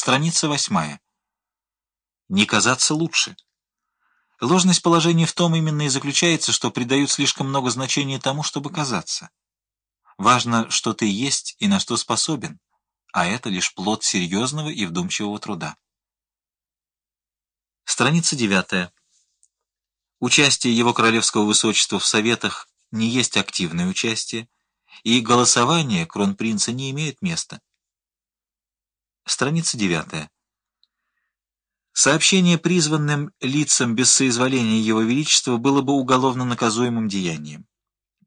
Страница восьмая. Не казаться лучше. Ложность положения в том именно и заключается, что придают слишком много значения тому, чтобы казаться. Важно, что ты есть и на что способен, а это лишь плод серьезного и вдумчивого труда. Страница девятая. Участие Его Королевского Высочества в Советах не есть активное участие, и голосование кронпринца не имеет места. Страница 9. Сообщение призванным лицам без соизволения Его Величества было бы уголовно наказуемым деянием.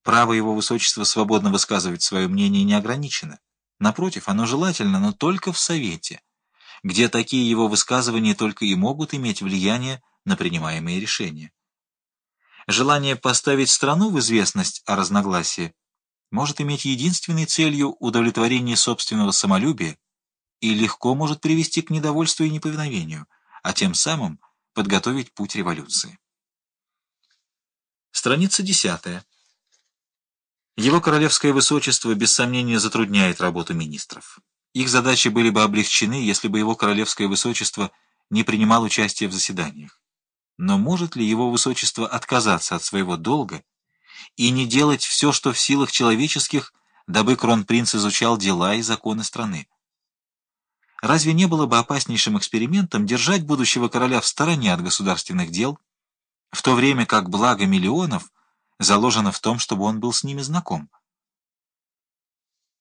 Право Его Высочества свободно высказывать свое мнение не ограничено. Напротив, оно желательно, но только в Совете, где такие его высказывания только и могут иметь влияние на принимаемые решения. Желание поставить страну в известность о разногласии может иметь единственной целью удовлетворение собственного самолюбия и легко может привести к недовольству и неповиновению, а тем самым подготовить путь революции. Страница 10. Его королевское высочество без сомнения затрудняет работу министров. Их задачи были бы облегчены, если бы его королевское высочество не принимал участия в заседаниях. Но может ли его высочество отказаться от своего долга и не делать все, что в силах человеческих, дабы кронпринц изучал дела и законы страны? Разве не было бы опаснейшим экспериментом держать будущего короля в стороне от государственных дел, в то время как благо миллионов заложено в том, чтобы он был с ними знаком?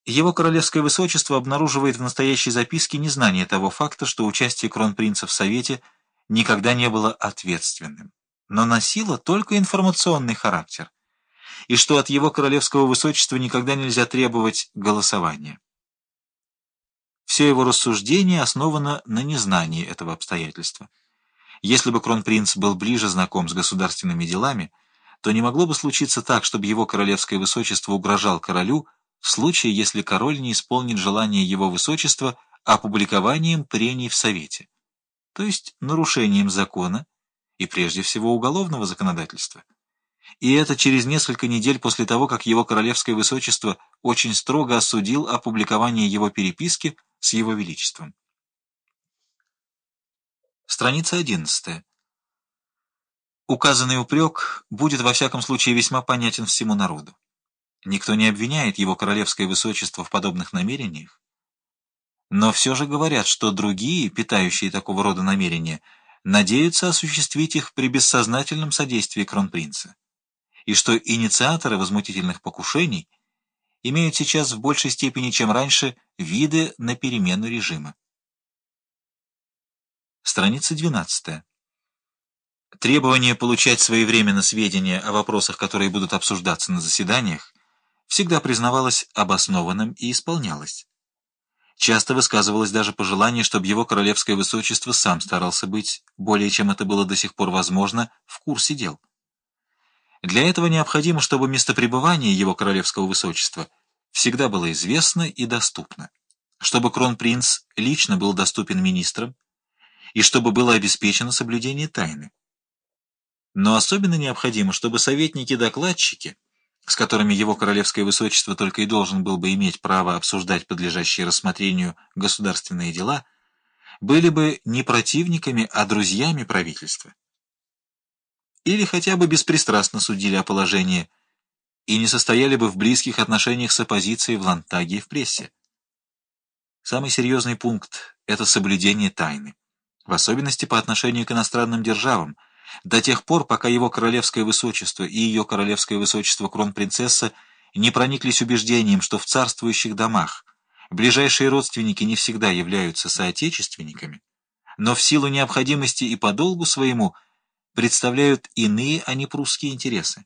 Его королевское высочество обнаруживает в настоящей записке незнание того факта, что участие кронпринца в Совете – никогда не было ответственным, но носило только информационный характер, и что от его королевского высочества никогда нельзя требовать голосования. Все его рассуждение основано на незнании этого обстоятельства. Если бы кронпринц был ближе знаком с государственными делами, то не могло бы случиться так, чтобы его королевское высочество угрожал королю в случае, если король не исполнит желание его высочества опубликованием прений в Совете то есть нарушением закона и прежде всего уголовного законодательства. И это через несколько недель после того, как его королевское высочество очень строго осудил опубликование его переписки с его величеством. Страница 11. Указанный упрек будет во всяком случае весьма понятен всему народу. Никто не обвиняет его королевское высочество в подобных намерениях, но все же говорят, что другие, питающие такого рода намерения, надеются осуществить их при бессознательном содействии кронпринца, и что инициаторы возмутительных покушений имеют сейчас в большей степени, чем раньше, виды на перемену режима. Страница 12. Требование получать своевременно сведения о вопросах, которые будут обсуждаться на заседаниях, всегда признавалось обоснованным и исполнялось. Часто высказывалось даже пожелание, чтобы его королевское высочество сам старался быть, более чем это было до сих пор возможно, в курсе дел. Для этого необходимо, чтобы местопребывание его королевского высочества всегда было известно и доступно, чтобы кронпринц лично был доступен министрам и чтобы было обеспечено соблюдение тайны. Но особенно необходимо, чтобы советники-докладчики с которыми его королевское высочество только и должен был бы иметь право обсуждать подлежащие рассмотрению государственные дела, были бы не противниками, а друзьями правительства. Или хотя бы беспристрастно судили о положении и не состояли бы в близких отношениях с оппозицией в Лантаге и в прессе. Самый серьезный пункт – это соблюдение тайны, в особенности по отношению к иностранным державам – до тех пор, пока его королевское высочество и ее королевское высочество кронпринцесса не прониклись убеждением, что в царствующих домах ближайшие родственники не всегда являются соотечественниками, но в силу необходимости и по долгу своему представляют иные, а не прусские интересы.